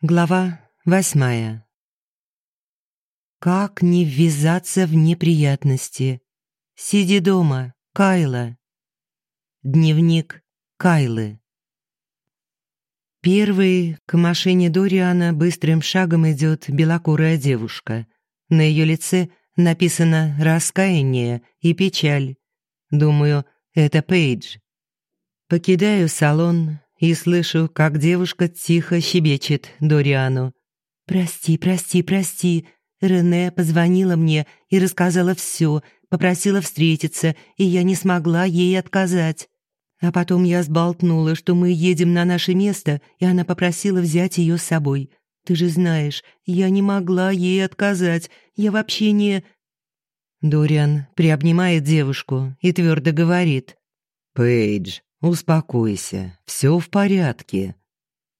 Глава восьмая. Как не ввязаться в неприятности? Сиди дома, Кайла. Дневник Кайлы. Первый к машине Дориана быстрым шагом идет белокурая девушка. На ее лице написано раскаяние и печаль. Думаю, это Пейдж. Покидаю салон, и слышу, как девушка тихо щебечет Дориану. «Прости, прости, прости. Рене позвонила мне и рассказала все, попросила встретиться, и я не смогла ей отказать. А потом я сболтнула, что мы едем на наше место, и она попросила взять ее с собой. Ты же знаешь, я не могла ей отказать. Я вообще не...» Дориан приобнимает девушку и твердо говорит. «Пейдж, «Успокойся, все в порядке».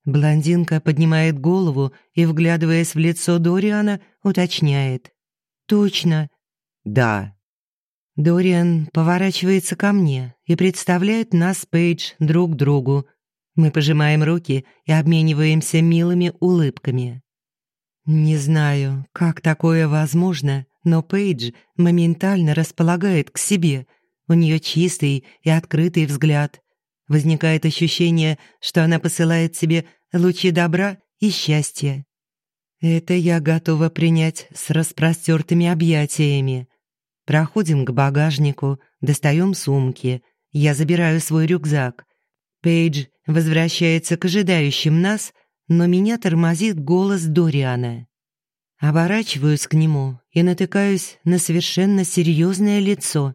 Блондинка поднимает голову и, вглядываясь в лицо Дориана, уточняет. «Точно?» «Да». Дориан поворачивается ко мне и представляет нас, Пейдж, друг другу. Мы пожимаем руки и обмениваемся милыми улыбками. Не знаю, как такое возможно, но Пейдж моментально располагает к себе. У нее чистый и открытый взгляд, Возникает ощущение, что она посылает себе лучи добра и счастья. Это я готова принять с распростертыми объятиями. Проходим к багажнику, достаем сумки. Я забираю свой рюкзак. Пейдж возвращается к ожидающим нас, но меня тормозит голос Дориана. Оборачиваюсь к нему и натыкаюсь на совершенно серьезное лицо.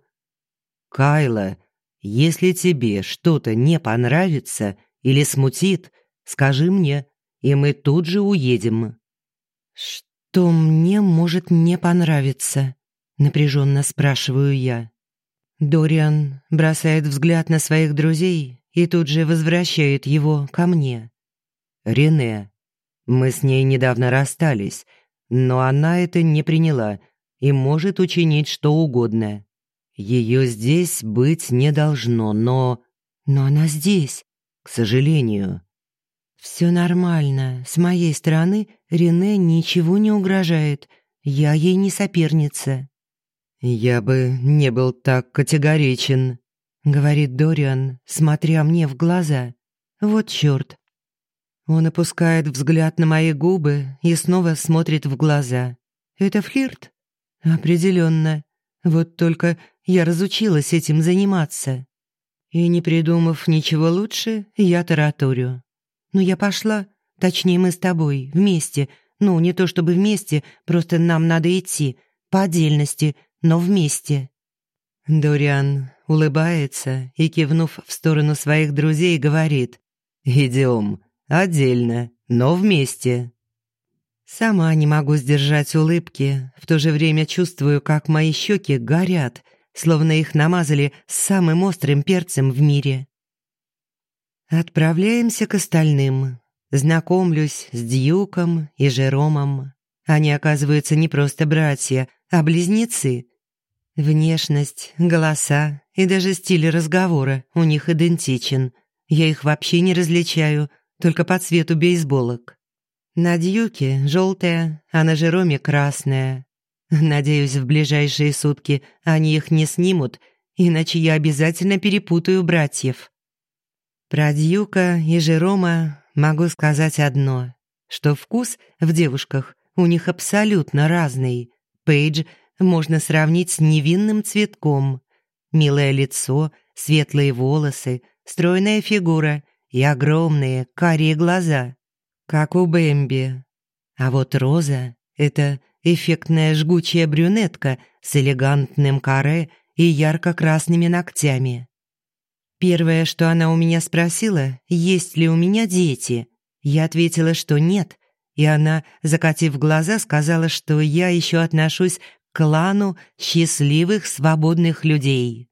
«Кайла, если тебе что-то не понравится или смутит, скажи мне, и мы тут же уедем». «Что мне может не понравиться?» — напряженно спрашиваю я. Дориан бросает взгляд на своих друзей и тут же возвращает его ко мне. «Рене, мы с ней недавно расстались, но она это не приняла и может учинить что угодно. Ее здесь быть не должно, но... Но она здесь, к сожалению. Все нормально. С моей стороны Рене ничего не угрожает. Я ей не соперница. Я бы не был так категоричен, говорит Дориан, смотря мне в глаза. Вот чёрт. Он опускает взгляд на мои губы и снова смотрит в глаза. Это флирт? Определенно. Вот только я разучилась этим заниматься. И не придумав ничего лучше, я тараторю. «Ну я пошла, точнее мы с тобой, вместе. Ну, не то чтобы вместе, просто нам надо идти, по отдельности, но вместе». Дориан улыбается и, кивнув в сторону своих друзей, говорит «Идем, отдельно, но вместе». Сама не могу сдержать улыбки, в то же время чувствую, как мои щеки горят, словно их намазали самым острым перцем в мире. Отправляемся к остальным. Знакомлюсь с Дьюком и Жеромом. Они, оказываются, не просто братья, а близнецы. Внешность, голоса и даже стиль разговора у них идентичен. Я их вообще не различаю, только по цвету бейсболок. На Дьюке желтая, а на Жероме красная. Надеюсь, в ближайшие сутки они их не снимут, иначе я обязательно перепутаю братьев. Про Дьюка и Жерома могу сказать одно, что вкус в девушках у них абсолютно разный. Пейдж можно сравнить с невинным цветком. Милое лицо, светлые волосы, стройная фигура и огромные карие глаза как у Бэмби. А вот Роза — это эффектная жгучая брюнетка с элегантным каре и ярко-красными ногтями. Первое, что она у меня спросила, есть ли у меня дети. Я ответила, что нет, и она, закатив глаза, сказала, что я еще отношусь к клану счастливых свободных людей.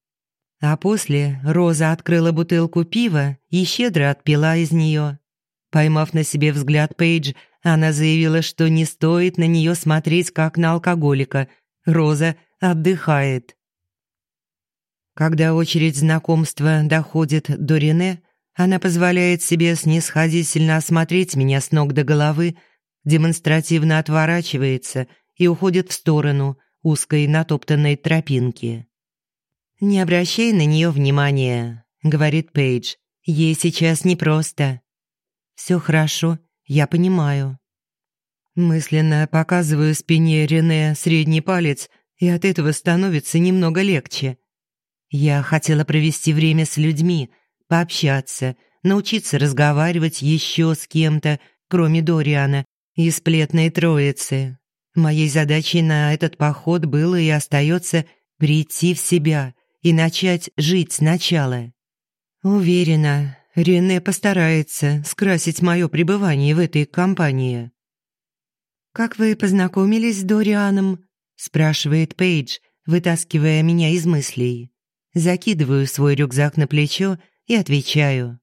А после Роза открыла бутылку пива и щедро отпила из нее. Поймав на себе взгляд Пейдж, она заявила, что не стоит на нее смотреть как на алкоголика. Роза отдыхает. Когда очередь знакомства доходит до Рене, Она позволяет себе снисходительно осмотреть меня с ног до головы, демонстративно отворачивается и уходит в сторону узкой натоптанной тропинки. «Не обращай на нее внимания», — говорит Пейдж. «Ей сейчас непросто». «Все хорошо, я понимаю». Мысленно показываю спине Рене средний палец, и от этого становится немного легче. Я хотела провести время с людьми, пообщаться, научиться разговаривать еще с кем-то, кроме Дориана, и сплетной троицы. Моей задачей на этот поход было и остается прийти в себя и начать жить сначала. Уверена, Рене постарается скрасить мое пребывание в этой компании. «Как вы познакомились с Дорианом?» – спрашивает Пейдж, вытаскивая меня из мыслей. Закидываю свой рюкзак на плечо и отвечаю.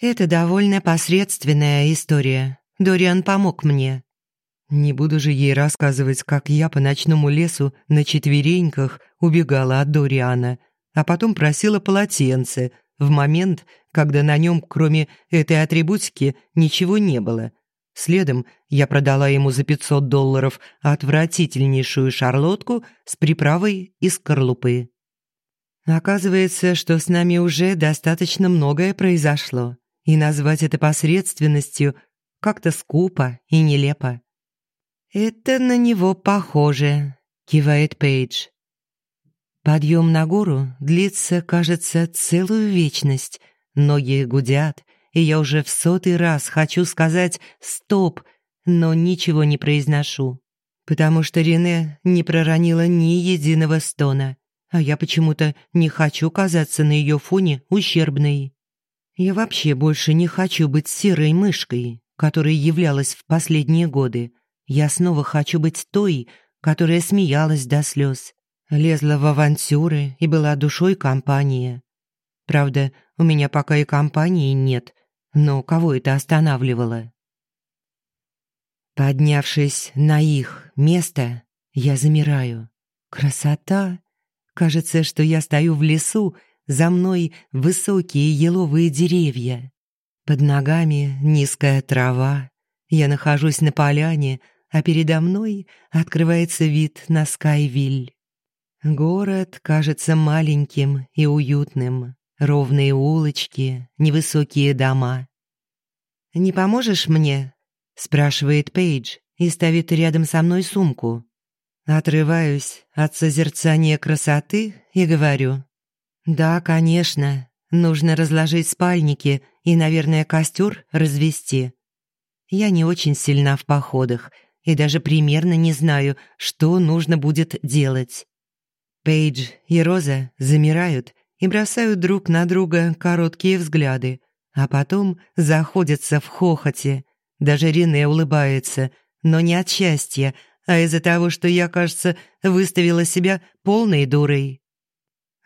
«Это довольно посредственная история. Дориан помог мне». Не буду же ей рассказывать, как я по ночному лесу на четвереньках убегала от Дориана, а потом просила полотенце в момент, когда на нем, кроме этой атрибутики, ничего не было. Следом я продала ему за 500 долларов отвратительнейшую шарлотку с приправой из скорлупы. Оказывается, что с нами уже достаточно многое произошло, и назвать это посредственностью как-то скупо и нелепо. «Это на него похоже», — кивает Пейдж. Подъем на гору длится, кажется, целую вечность. Ноги гудят, и я уже в сотый раз хочу сказать «стоп», но ничего не произношу, потому что Рене не проронила ни единого стона а я почему-то не хочу казаться на ее фоне ущербной. Я вообще больше не хочу быть серой мышкой, которой являлась в последние годы. Я снова хочу быть той, которая смеялась до слез, лезла в авантюры и была душой компании. Правда, у меня пока и компании нет, но кого это останавливало? Поднявшись на их место, я замираю. Красота Кажется, что я стою в лесу, за мной высокие еловые деревья. Под ногами низкая трава. Я нахожусь на поляне, а передо мной открывается вид на Скайвиль. Город кажется маленьким и уютным. Ровные улочки, невысокие дома. «Не поможешь мне?» – спрашивает Пейдж и ставит рядом со мной сумку. Отрываюсь от созерцания красоты и говорю. «Да, конечно, нужно разложить спальники и, наверное, костер развести. Я не очень сильна в походах и даже примерно не знаю, что нужно будет делать». Пейдж и Роза замирают и бросают друг на друга короткие взгляды, а потом заходятся в хохоте. Даже Рене улыбается, но не от счастья, а из-за того, что я, кажется, выставила себя полной дурой.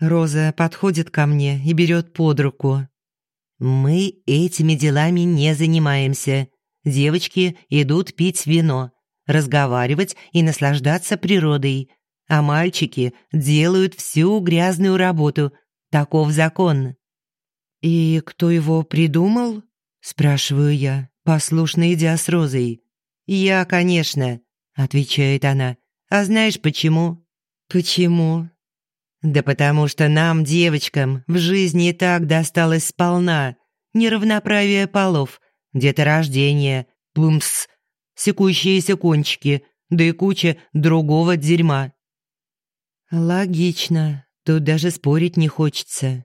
Роза подходит ко мне и берет под руку. «Мы этими делами не занимаемся. Девочки идут пить вино, разговаривать и наслаждаться природой, а мальчики делают всю грязную работу. Таков закон». «И кто его придумал?» – спрашиваю я, послушно идя с Розой. «Я, конечно», — отвечает она. «А знаешь почему?» «Почему?» «Да потому что нам, девочкам, в жизни и так досталось сполна. Неравноправие полов, деторождение, пумс, секущиеся кончики, да и куча другого дерьма». «Логично. Тут даже спорить не хочется».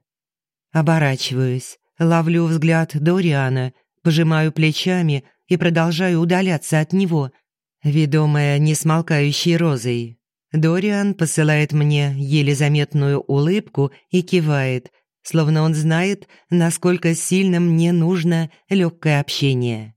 Оборачиваюсь, ловлю взгляд Дориана, пожимаю плечами и продолжаю удаляться от него — ведомая несмолкающей розой. Дориан посылает мне еле заметную улыбку и кивает, словно он знает, насколько сильно мне нужно легкое общение.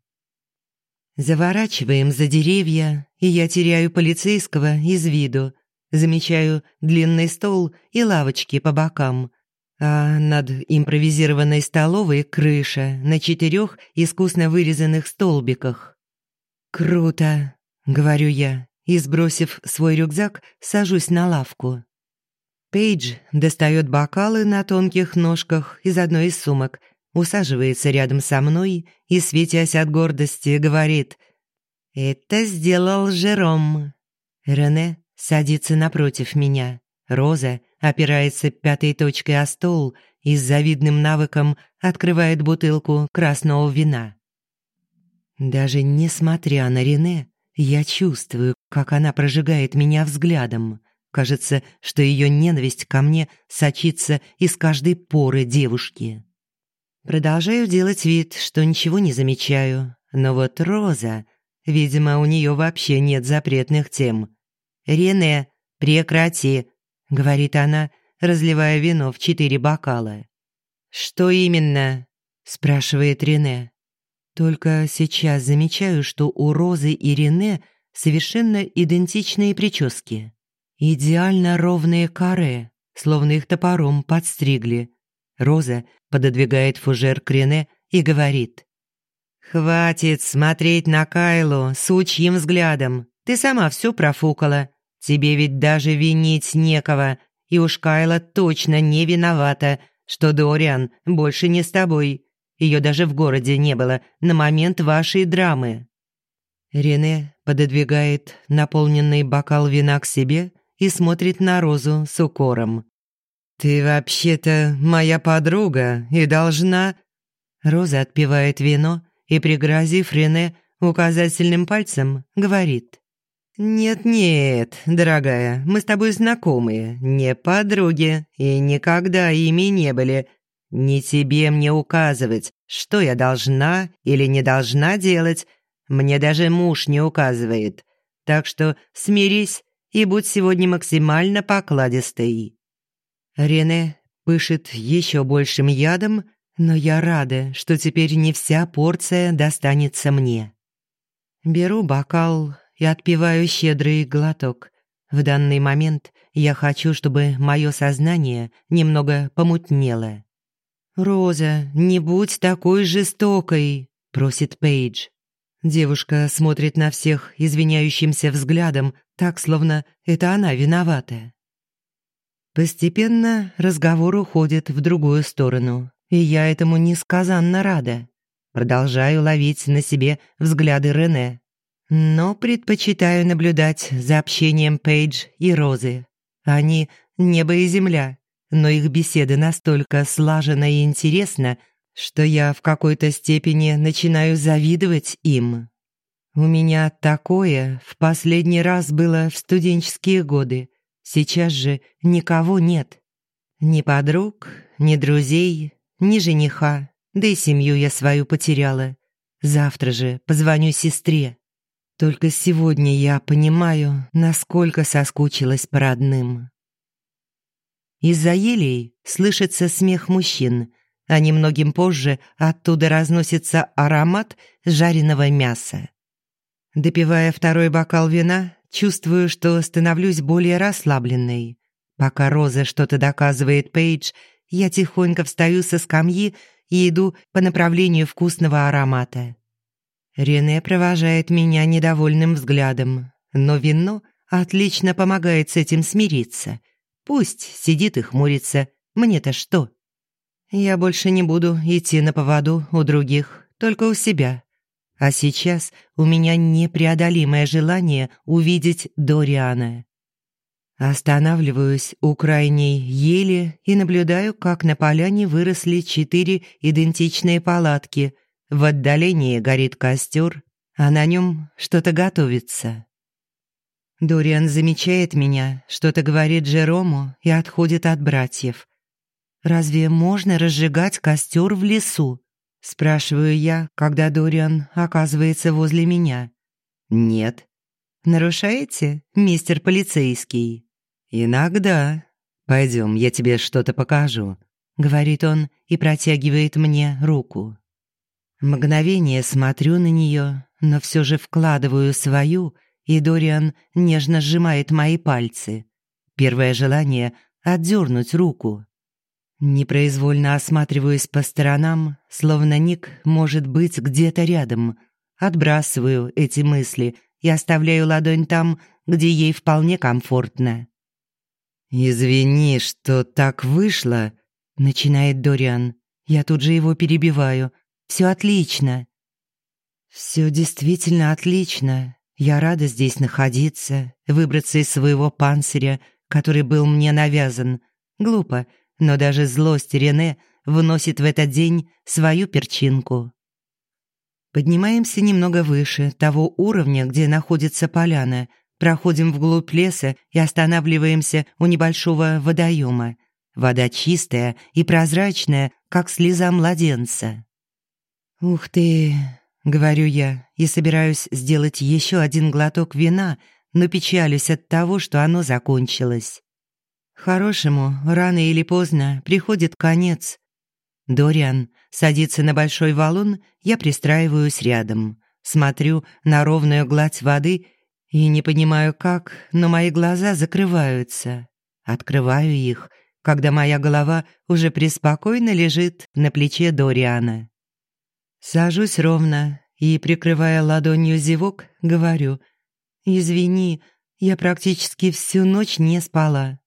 Заворачиваем за деревья, и я теряю полицейского из виду. Замечаю длинный стол и лавочки по бокам, а над импровизированной столовой крыша на четырех искусно вырезанных столбиках. Круто говорю я, и, сбросив свой рюкзак, сажусь на лавку. Пейдж достает бокалы на тонких ножках из одной из сумок, усаживается рядом со мной и, светясь от гордости, говорит «Это сделал Жером». Рене садится напротив меня. Роза опирается пятой точкой о стол и с завидным навыком открывает бутылку красного вина. Даже несмотря на Рене, я чувствую, как она прожигает меня взглядом. Кажется, что ее ненависть ко мне сочится из каждой поры девушки. Продолжаю делать вид, что ничего не замечаю. Но вот Роза, видимо, у нее вообще нет запретных тем. «Рене, прекрати», — говорит она, разливая вино в четыре бокала. «Что именно?» — спрашивает Рене. Только сейчас замечаю, что у Розы и Рене совершенно идентичные прически. Идеально ровные каре, словно их топором подстригли. Роза пододвигает фужер к Рене и говорит. «Хватит смотреть на Кайлу сучьим взглядом. Ты сама все профукала. Тебе ведь даже винить некого. И уж Кайла точно не виновата, что Дориан больше не с тобой. Ее даже в городе не было на момент вашей драмы». Рене пододвигает наполненный бокал вина к себе и смотрит на Розу с укором. «Ты вообще-то моя подруга и должна...» Роза отпивает вино и, пригрозив Рене указательным пальцем, говорит. «Нет-нет, дорогая, мы с тобой знакомые, не подруги и никогда ими не были. Не тебе мне указывать, что я должна или не должна делать. Мне даже муж не указывает. Так что смирись и будь сегодня максимально покладистой». Рене пышет еще большим ядом, но я рада, что теперь не вся порция достанется мне. Беру бокал и отпиваю щедрый глоток. В данный момент я хочу, чтобы мое сознание немного помутнело. «Роза, не будь такой жестокой», — просит Пейдж. Девушка смотрит на всех извиняющимся взглядом, так, словно это она виновата. Постепенно разговор уходит в другую сторону, и я этому несказанно рада. Продолжаю ловить на себе взгляды Рене, но предпочитаю наблюдать за общением Пейдж и Розы. Они — небо и земля, но их беседы настолько слаженно и интересно, что я в какой-то степени начинаю завидовать им. У меня такое в последний раз было в студенческие годы. Сейчас же никого нет. Ни подруг, ни друзей, ни жениха, да и семью я свою потеряла. Завтра же позвоню сестре. Только сегодня я понимаю, насколько соскучилась по родным. Из-за елей слышится смех мужчин, а немногим позже оттуда разносится аромат жареного мяса. Допивая второй бокал вина, чувствую, что становлюсь более расслабленной. Пока Роза что-то доказывает Пейдж, я тихонько встаю со скамьи и иду по направлению вкусного аромата. Рене провожает меня недовольным взглядом, но вино отлично помогает с этим смириться. Пусть сидит и хмурится, мне-то что? Я больше не буду идти на поводу у других, только у себя. А сейчас у меня непреодолимое желание увидеть Дориана. Останавливаюсь у крайней ели и наблюдаю, как на поляне выросли четыре идентичные палатки. В отдалении горит костер, а на нем что-то готовится. Дориан замечает меня, что-то говорит Джерому и отходит от братьев. «Разве можно разжигать костер в лесу?» Спрашиваю я, когда Дориан оказывается возле меня. «Нет». «Нарушаете, мистер полицейский?» «Иногда. Пойдем, я тебе что-то покажу», — говорит он и протягивает мне руку. Мгновение смотрю на нее, но все же вкладываю свою, и Дориан нежно сжимает мои пальцы. Первое желание — отдернуть руку, Непроизвольно осматриваюсь по сторонам, словно Ник может быть где-то рядом. Отбрасываю эти мысли и оставляю ладонь там, где ей вполне комфортно. «Извини, что так вышло», — начинает Дориан. Я тут же его перебиваю. Все отлично. Все действительно отлично. Я рада здесь находиться, выбраться из своего панциря, который был мне навязан. Глупо, но даже злость Рене вносит в этот день свою перчинку. Поднимаемся немного выше того уровня, где находится поляна, проходим вглубь леса и останавливаемся у небольшого водоема. Вода чистая и прозрачная, как слеза младенца. «Ух ты!» — говорю я и собираюсь сделать еще один глоток вина, но печалюсь от того, что оно закончилось. Хорошему рано или поздно приходит конец. Дориан садится на большой валун, я пристраиваюсь рядом. Смотрю на ровную гладь воды и не понимаю как, но мои глаза закрываются. Открываю их, когда моя голова уже преспокойно лежит на плече Дориана. Сажусь ровно и, прикрывая ладонью зевок, говорю «Извини, я практически всю ночь не спала».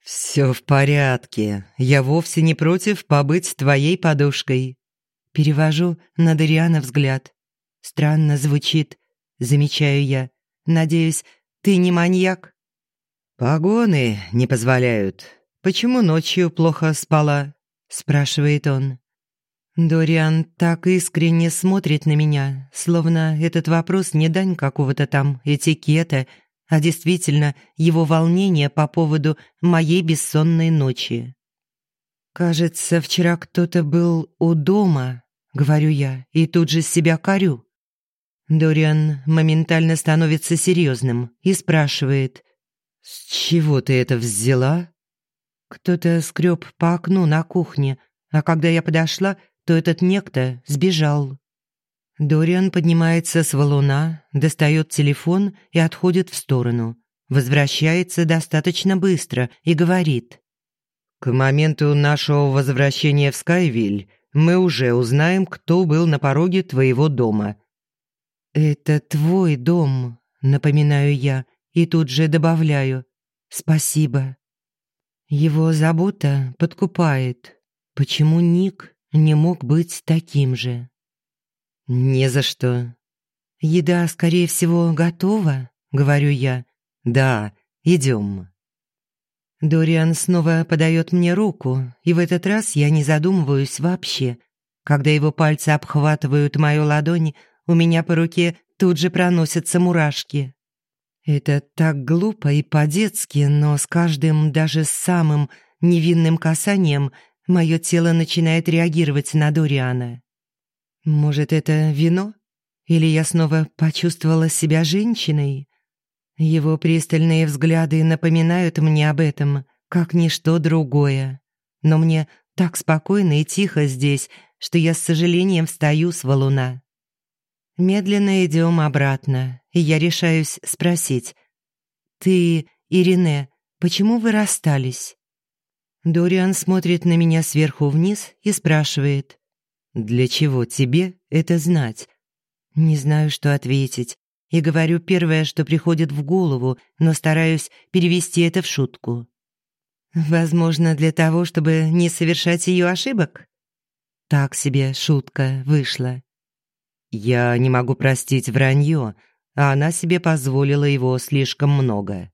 «Все в порядке. Я вовсе не против побыть твоей подушкой». Перевожу на Дариана взгляд. Странно звучит, замечаю я. Надеюсь, ты не маньяк? «Погоны не позволяют. Почему ночью плохо спала?» спрашивает он. Дориан так искренне смотрит на меня, словно этот вопрос не дань какого-то там этикета, а действительно его волнение по поводу моей бессонной ночи. «Кажется, вчера кто-то был у дома», — говорю я, и тут же себя корю. Дориан моментально становится серьезным и спрашивает. «С чего ты это взяла?» Кто-то скреб по окну на кухне, а когда я подошла, то этот некто сбежал. Дориан поднимается с валуна, достает телефон и отходит в сторону. Возвращается достаточно быстро и говорит. «К моменту нашего возвращения в Скайвиль мы уже узнаем, кто был на пороге твоего дома». «Это твой дом», — напоминаю я, и тут же добавляю. «Спасибо». Его забота подкупает. Почему Ник не мог быть таким же. «Не за что». «Еда, скорее всего, готова?» — говорю я. «Да, идем». Дориан снова подает мне руку, и в этот раз я не задумываюсь вообще. Когда его пальцы обхватывают мою ладонь, у меня по руке тут же проносятся мурашки. Это так глупо и по-детски, но с каждым, даже самым невинным касанием — Мое тело начинает реагировать на Дориана. Может, это вино? Или я снова почувствовала себя женщиной? Его пристальные взгляды напоминают мне об этом, как ничто другое. Но мне так спокойно и тихо здесь, что я с сожалением встаю с валуна. Медленно идем обратно, и я решаюсь спросить. «Ты, Ирине, почему вы расстались?» Дориан смотрит на меня сверху вниз и спрашивает. «Для чего тебе это знать?» Не знаю, что ответить, и говорю первое, что приходит в голову, но стараюсь перевести это в шутку. «Возможно, для того, чтобы не совершать ее ошибок?» Так себе шутка вышла. «Я не могу простить вранье, а она себе позволила его слишком много».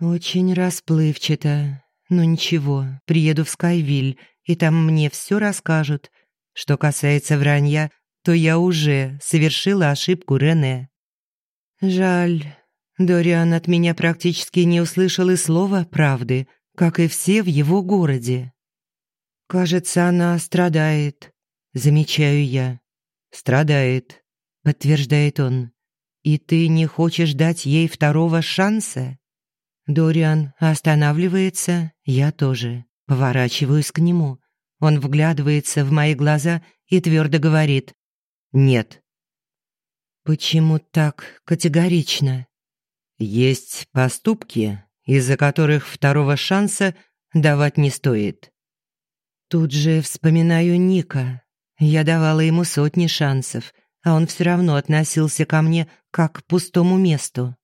«Очень расплывчато, ну ничего, приеду в Скайвиль, и там мне все расскажут. Что касается вранья, то я уже совершила ошибку Рене. Жаль, Дориан от меня практически не услышал и слова правды, как и все в его городе. Кажется, она страдает, замечаю я. Страдает, подтверждает он. И ты не хочешь дать ей второго шанса? Дориан останавливается, я тоже. Поворачиваюсь к нему. Он вглядывается в мои глаза и твердо говорит «Нет». «Почему так категорично?» «Есть поступки, из-за которых второго шанса давать не стоит». Тут же вспоминаю Ника. Я давала ему сотни шансов, а он все равно относился ко мне как к пустому месту.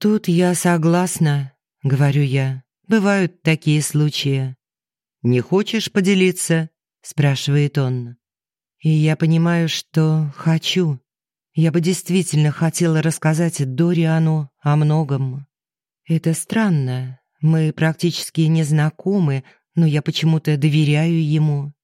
«Тут я согласна», — говорю я. «Бывают такие случаи». «Не хочешь поделиться?» – спрашивает он. И я понимаю, что хочу. Я бы действительно хотела рассказать Дориану о многом. Это странно. Мы практически не знакомы, но я почему-то доверяю ему.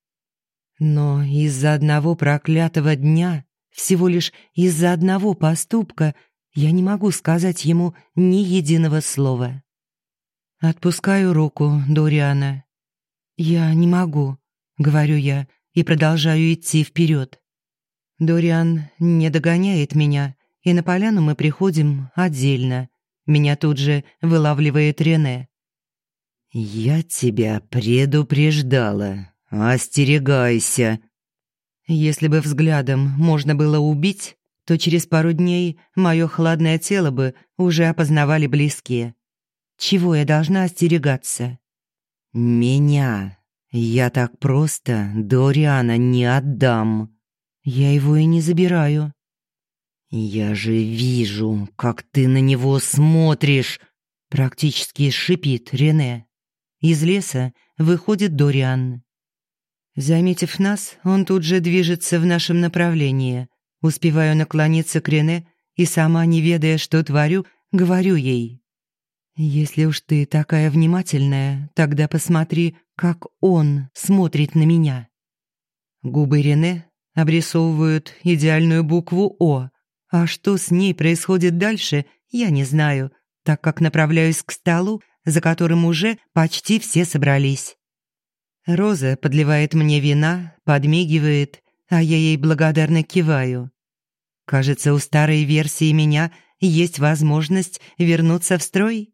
Но из-за одного проклятого дня, всего лишь из-за одного поступка, я не могу сказать ему ни единого слова. Отпускаю руку Дориана. «Я не могу», — говорю я, и продолжаю идти вперед. Дориан не догоняет меня, и на поляну мы приходим отдельно. Меня тут же вылавливает Рене. «Я тебя предупреждала. Остерегайся». Если бы взглядом можно было убить, то через пару дней мое хладное тело бы уже опознавали близкие. Чего я должна остерегаться? «Меня. Я так просто Дориана не отдам». Я его и не забираю. Я же вижу, как ты на него смотришь, практически шипит Рене. Из леса выходит Дориан. Заметив нас, он тут же движется в нашем направлении. Успеваю наклониться к Рене и сама, не ведая, что творю, говорю ей. «Если уж ты такая внимательная, тогда посмотри, как он смотрит на меня». Губы Рене обрисовывают идеальную букву «О». А что с ней происходит дальше, я не знаю, так как направляюсь к столу, за которым уже почти все собрались. Роза подливает мне вина, подмигивает, а я ей благодарно киваю. Кажется, у старой версии меня есть возможность вернуться в строй.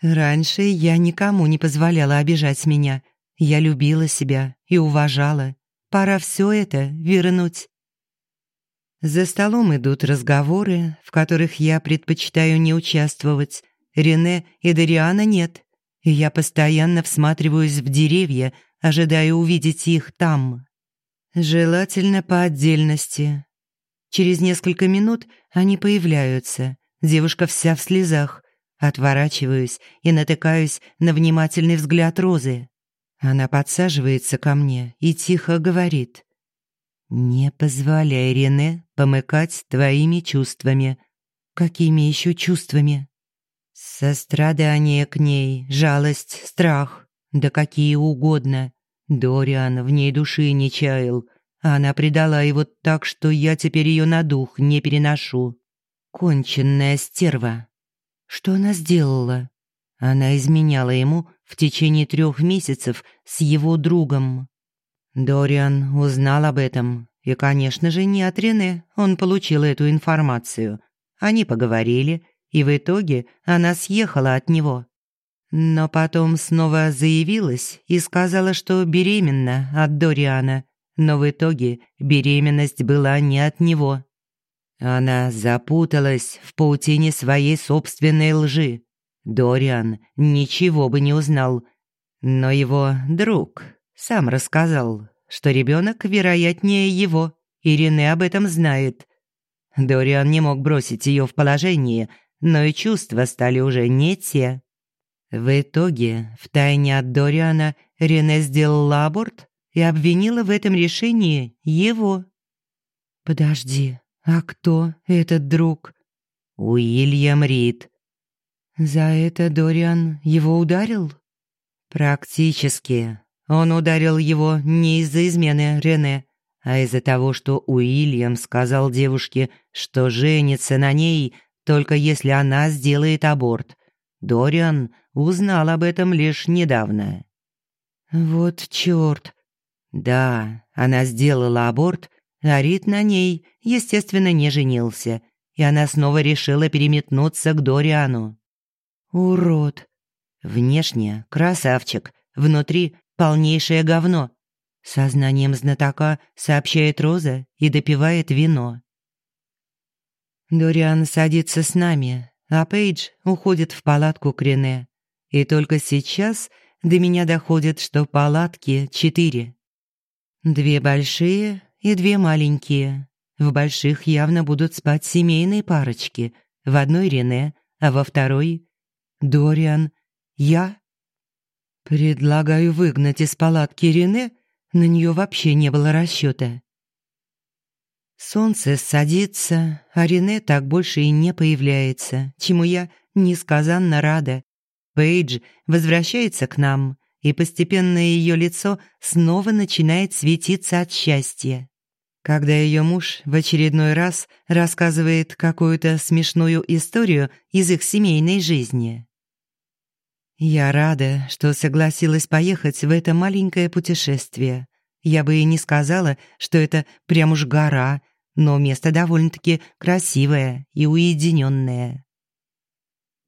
Раньше я никому не позволяла обижать меня. Я любила себя и уважала. Пора все это вернуть. За столом идут разговоры, в которых я предпочитаю не участвовать. Рене и Дариана нет. Я постоянно всматриваюсь в деревья, ожидая увидеть их там. Желательно по отдельности. Через несколько минут они появляются. Девушка вся в слезах. Отворачиваюсь и натыкаюсь на внимательный взгляд Розы. Она подсаживается ко мне и тихо говорит. «Не позволяй Рене помыкать твоими чувствами». «Какими еще чувствами?» «Сострадание к ней, жалость, страх, да какие угодно. Дориан в ней души не чаял. Она предала его так, что я теперь ее на дух не переношу. Конченная стерва. Что она сделала?» Она изменяла ему в течение трех месяцев с его другом. Дориан узнал об этом, и, конечно же, не от Рене он получил эту информацию. Они поговорили, и в итоге она съехала от него. Но потом снова заявилась и сказала, что беременна от Дориана, но в итоге беременность была не от него. Она запуталась в паутине своей собственной лжи. Дориан ничего бы не узнал, но его друг сам рассказал, что ребенок вероятнее его, и Рене об этом знает. Дориан не мог бросить ее в положение, но и чувства стали уже не те. В итоге, втайне от Дориана, Рене сделала аборт и обвинила в этом решении его. «Подожди, а кто этот друг?» «Уильям Рид», за это Дориан его ударил? Практически. Он ударил его не из-за измены Рене, а из-за того, что Уильям сказал девушке, что женится на ней только если она сделает аборт. Дориан узнал об этом лишь недавно. Вот чёрт. Да, она сделала аборт, а Рит на ней, естественно, не женился, и она снова решила переметнуться к Дориану. Урод. Внешне красавчик, внутри полнейшее говно. Сознанием знатока сообщает Роза и допивает вино. Дориан садится с нами, а Пейдж уходит в палатку к Рене. И только сейчас до меня доходит, что палатки четыре. Две большие и две маленькие. В больших явно будут спать семейные парочки. В одной Рене, а во второй Дориан, я? Предлагаю выгнать из палатки Рене, на нее вообще не было расчета. Солнце садится, а Рене так больше и не появляется, чему я несказанно рада. Пейдж возвращается к нам, и постепенно ее лицо снова начинает светиться от счастья. Когда ее муж в очередной раз рассказывает какую-то смешную историю из их семейной жизни. Я рада, что согласилась поехать в это маленькое путешествие. Я бы и не сказала, что это прям уж гора, но место довольно-таки красивое и уединенное.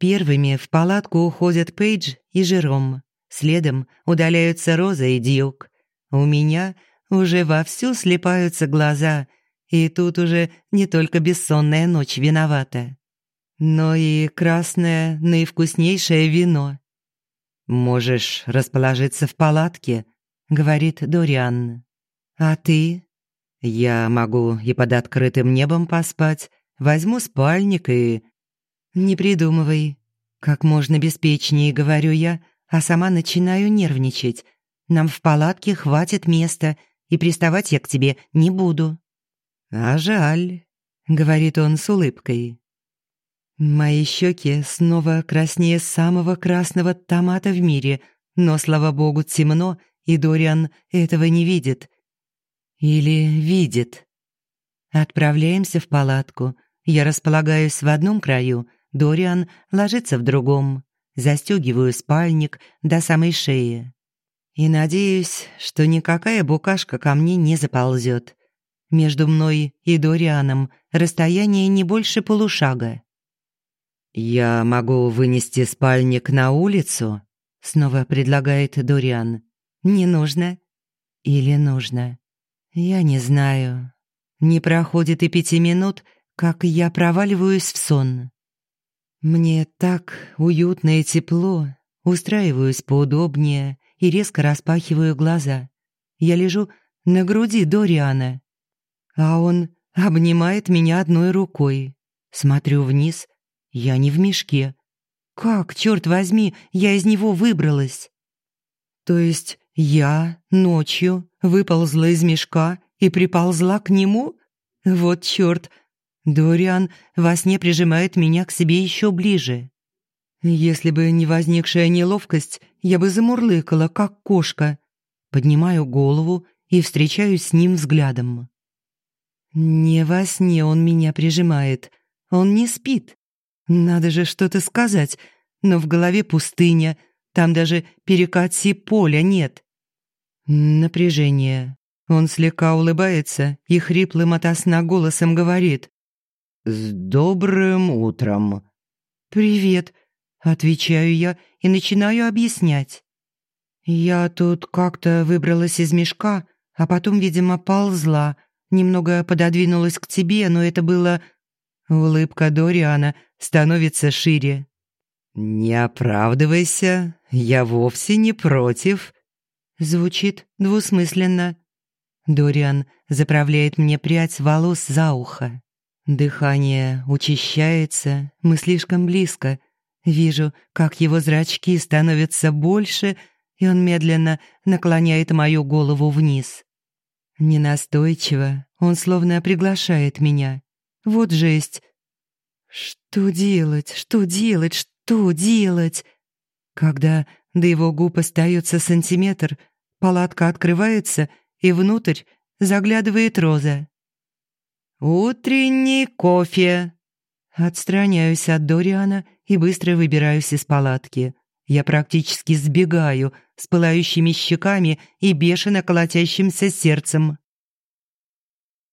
Первыми в палатку уходят Пейдж и Жером. Следом удаляются Роза и Дьюк. У меня уже вовсю слепаются глаза, и тут уже не только бессонная ночь виновата, но и красное наивкуснейшее вино. «Можешь расположиться в палатке», — говорит Дориан. «А ты?» «Я могу и под открытым небом поспать, возьму спальник и...» «Не придумывай. Как можно беспечнее, говорю я, а сама начинаю нервничать. Нам в палатке хватит места, и приставать я к тебе не буду». «А жаль», — говорит он с улыбкой. Мои щеки снова краснее самого красного томата в мире, но, слава богу, темно, и Дориан этого не видит. Или видит. Отправляемся в палатку. Я располагаюсь в одном краю, Дориан ложится в другом застегиваю спальник до самой шеи. И надеюсь, что никакая букашка ко мне не заползет. Между мной и Дорианом расстояние не больше полушага. «Я могу вынести спальник на улицу?» — снова предлагает Дориан. «Не нужно. Или нужно? Я не знаю. Не проходит и пяти минут, как я проваливаюсь в сон. Мне так уютно и тепло. Устраиваюсь поудобнее и резко распахиваю глаза. Я лежу на груди Дориана, а он обнимает меня одной рукой. Смотрю вниз, я не в мешке. Как, черт возьми, я из него выбралась? То есть я ночью выползла из мешка и приползла к нему? Вот черт, Дориан во сне прижимает меня к себе еще ближе. Если бы не возникшая неловкость, я бы замурлыкала, как кошка. Поднимаю голову и встречаюсь с ним взглядом. Не во сне он меня прижимает. Он не спит. Надо же что-то сказать, но в голове пустыня. Там даже перекати поля нет. Напряжение. Он слегка улыбается и хриплым ото сна голосом говорит. «С добрым утром!» «Привет!» — отвечаю я и начинаю объяснять. Я тут как-то выбралась из мешка, а потом, видимо, ползла. Немного пододвинулась к тебе, но это было... Улыбка Дориана становится шире. «Не оправдывайся, я вовсе не против». Звучит двусмысленно. Дориан заправляет мне прядь волос за ухо. Дыхание учащается, мы слишком близко. Вижу, как его зрачки становятся больше, и он медленно наклоняет мою голову вниз. Ненастойчиво, он словно приглашает меня. Вот жесть. Что делать, что делать, что делать? Когда до его губ остается сантиметр, палатка открывается, и внутрь заглядывает Роза. «Утренний кофе!» Отстраняюсь от Дориана и быстро выбираюсь из палатки. Я практически сбегаю с пылающими щеками и бешено колотящимся сердцем.